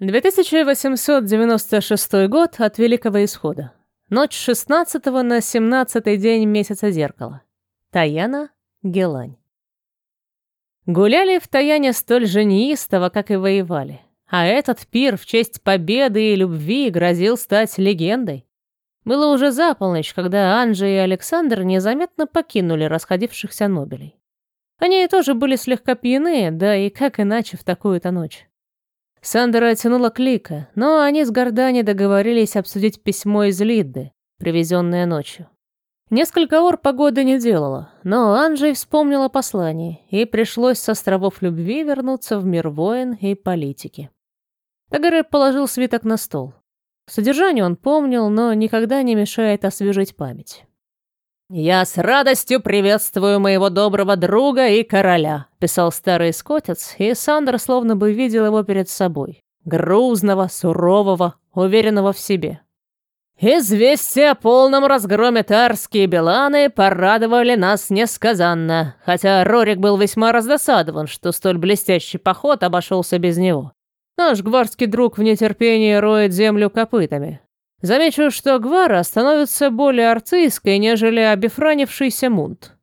2896 год от Великого Исхода. Ночь 16 на 17 день месяца зеркала. Таяна, Гелань. Гуляли в Таяне столь же неистово, как и воевали. А этот пир в честь победы и любви грозил стать легендой. Было уже за полночь, когда Анжи и Александр незаметно покинули расходившихся Нобелей. Они тоже были слегка пьяны, да и как иначе в такую-то ночь. Сандера оттянула клика, но они с Гордани договорились обсудить письмо из Лидды, привезенное ночью. Несколько ор погоды не делала, но Анжей вспомнила послание, и пришлось с островов любви вернуться в мир воин и политики. Тагаре положил свиток на стол. Содержание он помнил, но никогда не мешает освежить память. «Я с радостью приветствую моего доброго друга и короля», — писал старый скотец, и Сандер словно бы видел его перед собой. Грузного, сурового, уверенного в себе. Известия о полном разгроме Тарские Беланы порадовали нас несказанно, хотя Рорик был весьма раздосадован, что столь блестящий поход обошелся без него. Наш гвардский друг в нетерпении роет землю копытами. Замечу, что Гвара становится более арцийской, нежели обефранившийся Мунт.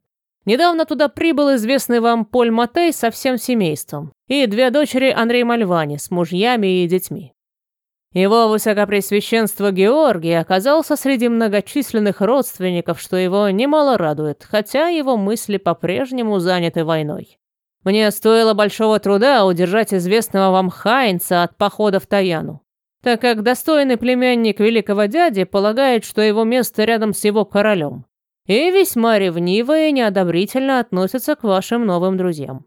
Недавно туда прибыл известный вам Поль Матей со всем семейством и две дочери Андрей Мальвани с мужьями и детьми. Его высокопресвященство Георгий оказался среди многочисленных родственников, что его немало радует, хотя его мысли по-прежнему заняты войной. Мне стоило большого труда удержать известного вам Хайнца от похода в Таяну так как достойный племянник великого дяди полагает, что его место рядом с его королем, и весьма ревниво и неодобрительно относится к вашим новым друзьям.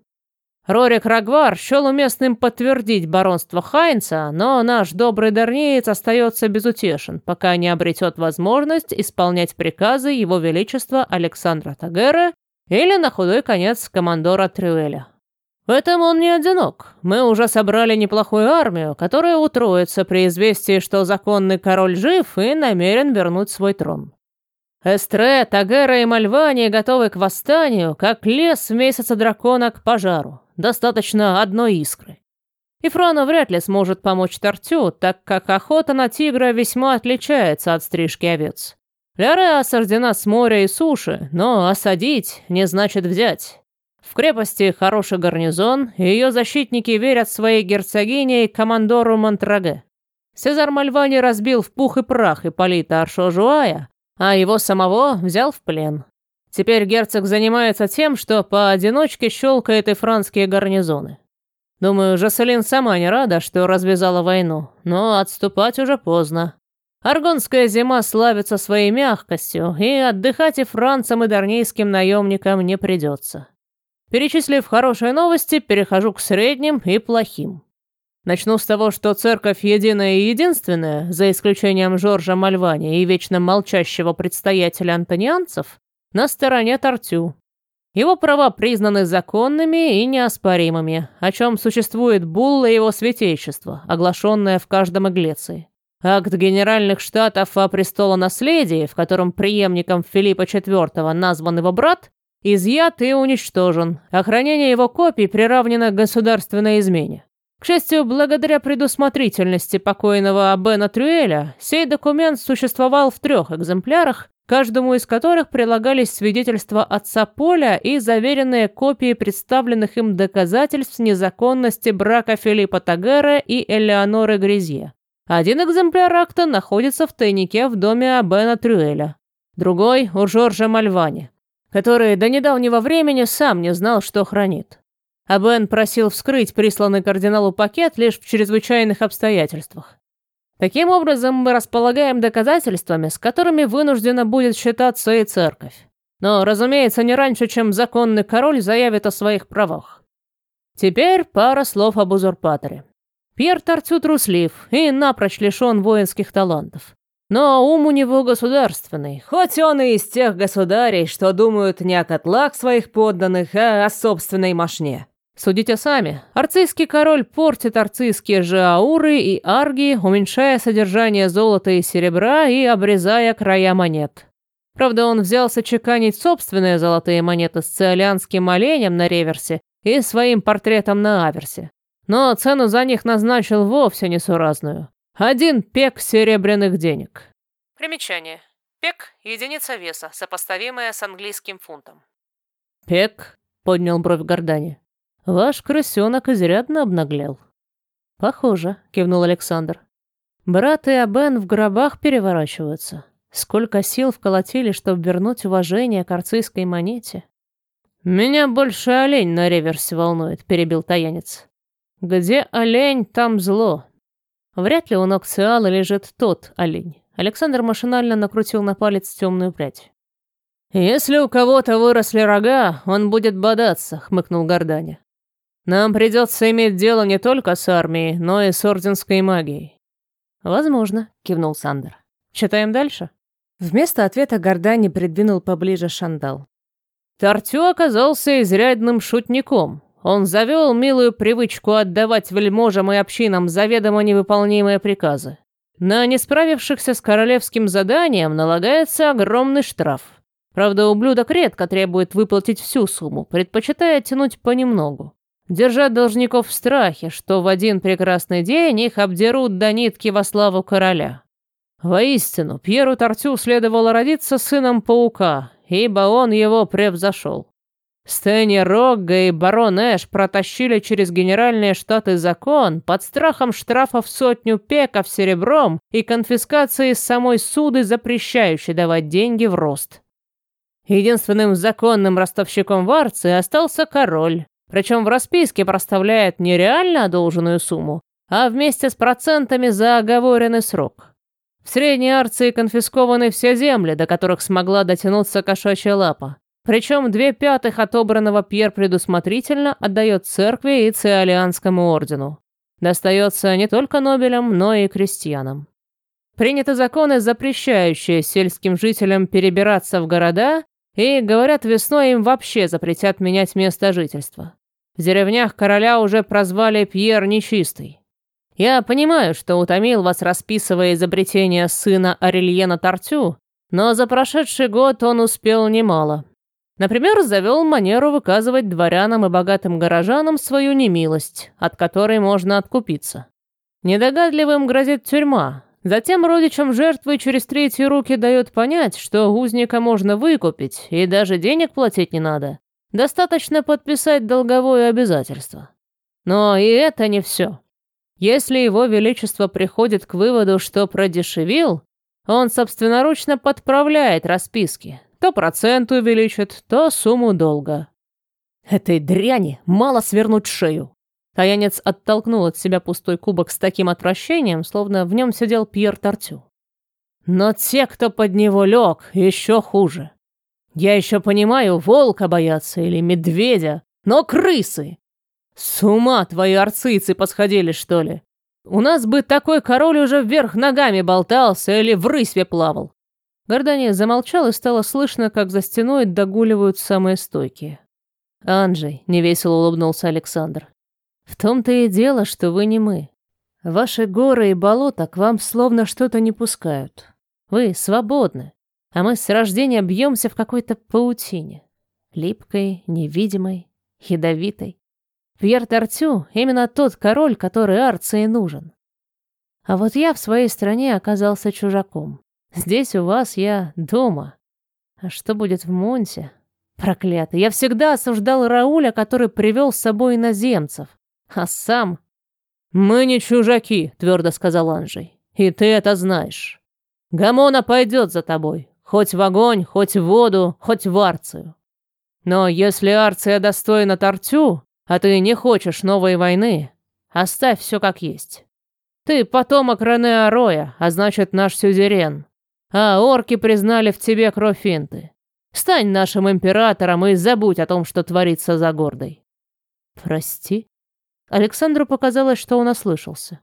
Рорик Рагвар счел уместным подтвердить баронство Хайнца, но наш добрый дарнеец остается безутешен, пока не обретет возможность исполнять приказы его величества Александра Тагера или, на худой конец, командора Трюэля. В этом он не одинок. Мы уже собрали неплохую армию, которая утроится при известии, что законный король жив и намерен вернуть свой трон. Эстре, Тагера и Мальвани готовы к восстанию, как лес в месяце дракона к пожару. Достаточно одной искры. И Фрона вряд ли сможет помочь Тортю, так как охота на тигра весьма отличается от стрижки овец. Ляре осаждена с моря и суши, но осадить не значит взять. В крепости хороший гарнизон, и ее защитники верят своей герцогине и командору Монтраге. Сезар Мальвани разбил в пух и прах Ипполита Аршо-Жуая, а его самого взял в плен. Теперь герцог занимается тем, что поодиночке щелкает и франские гарнизоны. Думаю, Жаселин сама не рада, что развязала войну, но отступать уже поздно. Аргонская зима славится своей мягкостью, и отдыхать и францам, и дарнийским наемникам не придется. Перечислив хорошие новости, перехожу к средним и плохим. Начну с того, что церковь единая и единственная, за исключением Жоржа Мальвани и вечно молчащего предстоятеля антонианцев, на стороне Тортю. Его права признаны законными и неоспоримыми, о чем существует булла его святейшества, оглашенная в каждом Иглеции. Акт Генеральных Штатов о престолонаследии, в котором преемником Филиппа IV назван его брат, изъят и уничтожен. Охранение его копий приравнено к государственной измене. К счастью, благодаря предусмотрительности покойного Бена Трюэля, сей документ существовал в трех экземплярах, каждому из которых прилагались свидетельства отца Поля и заверенные копии представленных им доказательств незаконности брака Филиппа Тагера и Элеоноры Гризье. Один экземпляр акта находится в тайнике в доме Абена Трюэля, другой – у Жоржа Мальвани который до недавнего времени сам не знал, что хранит. А Бен просил вскрыть присланный кардиналу пакет лишь в чрезвычайных обстоятельствах. Таким образом, мы располагаем доказательствами, с которыми вынуждена будет считаться и церковь. Но, разумеется, не раньше, чем законный король заявит о своих правах. Теперь пара слов об узурпаторе. Пьер Тартю труслив и напрочь лишен воинских талантов. Но ум у него государственный, хоть он и из тех государей, что думают не о котлах своих подданных, а о собственной мошне. Судите сами. Арцийский король портит арцийские же ауры и арги, уменьшая содержание золота и серебра и обрезая края монет. Правда, он взялся чеканить собственные золотые монеты с циолианским оленем на реверсе и своим портретом на аверсе. но цену за них назначил вовсе несуразную. Один пек серебряных денег. Примечание. Пек – единица веса, сопоставимая с английским фунтом. «Пек», — поднял бровь Гордани, — «ваш крысенок изрядно обнаглел». «Похоже», — кивнул Александр. «Брат и Абен в гробах переворачиваются. Сколько сил вколотили, чтобы вернуть уважение к арцийской монете». «Меня больше олень на реверсе волнует», — перебил таянец. «Где олень, там зло». Вряд ли у ног Циала лежит тот олень. Александр машинально накрутил на палец темную прядь. «Если у кого-то выросли рога, он будет бодаться», — хмыкнул Горданя. «Нам придется иметь дело не только с армией, но и с орденской магией». «Возможно», — кивнул Сандер. «Читаем дальше?» Вместо ответа Гордани придвинул поближе шандал. Тартю оказался изрядным шутником. Он завел милую привычку отдавать вельможам и общинам заведомо невыполнимые приказы. На несправившихся с королевским заданием налагается огромный штраф. Правда, ублюдок редко требует выплатить всю сумму, предпочитая тянуть понемногу. Держать должников в страхе, что в один прекрасный день их обдерут до нитки во славу короля. Воистину, Пьеру Тортю следовало родиться сыном паука, ибо он его превзошел. Стэнни Рогга и барон Эш протащили через генеральные штаты закон под страхом штрафов сотню пеков серебром и конфискации самой суды, запрещающей давать деньги в рост. Единственным законным ростовщиком в Арции остался король, причем в расписке проставляет не реально одолженную сумму, а вместе с процентами за оговоренный срок. В Средней Арции конфискованы все земли, до которых смогла дотянуться кошачья лапа. Причем две пятых отобранного Пьер предусмотрительно отдает церкви и Циолианскому ордену. Достается не только нобелям, но и крестьянам. Приняты законы, запрещающие сельским жителям перебираться в города и, говорят, весной им вообще запретят менять место жительства. В деревнях короля уже прозвали Пьер Нечистый. Я понимаю, что утомил вас, расписывая изобретение сына Арельена Тартю, но за прошедший год он успел немало. Например, завел манеру выказывать дворянам и богатым горожанам свою немилость, от которой можно откупиться. Недогадливым грозит тюрьма, Затем родичам жертвы через третьи руки дает понять, что узника можно выкупить, и даже денег платить не надо. Достаточно подписать долговое обязательство. Но и это не все. Если его величество приходит к выводу, что продешевил, он собственноручно подправляет расписки. То процент увеличит, то сумму долга. Этой дряни мало свернуть шею. Таянец оттолкнул от себя пустой кубок с таким отвращением, словно в нем сидел Пьер Тортю. Но те, кто под него лег, еще хуже. Я еще понимаю, волка боятся или медведя, но крысы! С ума твои арцийцы посходили, что ли? У нас бы такой король уже вверх ногами болтался или в рысве плавал. Гордания замолчал и стало слышно, как за стеной догуливают самые стойкие. «Анджей», — невесело улыбнулся Александр, в том-то и дело, что вы не мы. Ваши горы и болота к вам словно что-то не пускают. Вы свободны, а мы с рождения бьемся в какой-то паутине. Липкой, невидимой, ядовитой. Пьер Тартю — именно тот король, который Арции нужен. А вот я в своей стране оказался чужаком. Здесь у вас я дома. А что будет в Монте? Проклятый, я всегда осуждал Рауля, который привел с собой иноземцев. А сам... «Мы не чужаки», — твердо сказал Анжей. «И ты это знаешь. Гамона пойдет за тобой. Хоть в огонь, хоть в воду, хоть в Арцию. Но если Арция достойна Тартю, а ты не хочешь новой войны, оставь все как есть. Ты потомок Рене Ароя, а значит наш сюзерен. А орки признали в тебе кровь Финты. Стань нашим императором и забудь о том, что творится за гордой. Прости? Александру показалось, что он ослышался.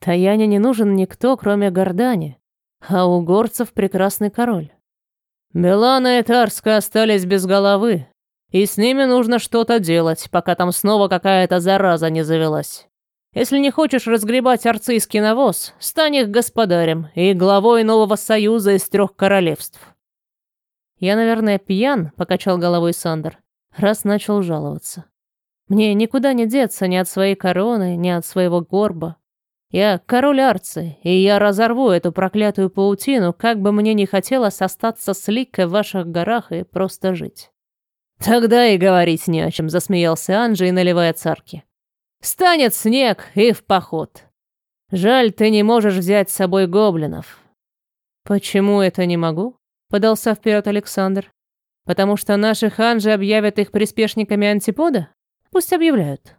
Таяне не нужен никто, кроме Гордани, а у горцев прекрасный король. Милана и Тарска остались без головы, и с ними нужно что-то делать, пока там снова какая-то зараза не завелась. Если не хочешь разгребать арцийский навоз, стань их господарем и главой нового союза из трех королевств. Я, наверное, пьян, покачал головой Сандер, раз начал жаловаться. Мне никуда не деться ни от своей короны, ни от своего горба. Я король Арцы, и я разорву эту проклятую паутину, как бы мне не хотелось остаться с Ликой в ваших горах и просто жить. Тогда и говорить не о чем, засмеялся Анджей, наливая царки. Станет снег и в поход. Жаль, ты не можешь взять с собой гоблинов. Почему это не могу? Подался вперед Александр. Потому что наши ханжи объявят их приспешниками антипода? Пусть объявляют.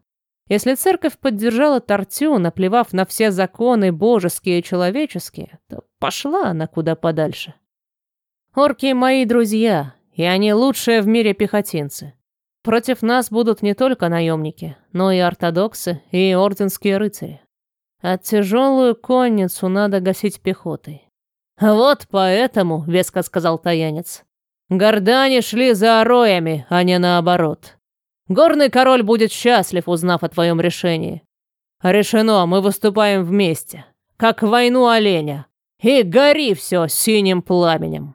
Если церковь поддержала Тортю, наплевав на все законы божеские и человеческие, то пошла она куда подальше. Орки мои друзья, и они лучшие в мире пехотинцы. Против нас будут не только наемники, но и ортодоксы, и орденские рыцари. А тяжелую конницу надо гасить пехотой. «Вот поэтому», — веско сказал таянец, — «гордане шли за ороями, а не наоборот. Горный король будет счастлив, узнав о твоем решении. Решено, мы выступаем вместе, как войну оленя, и гори все синим пламенем».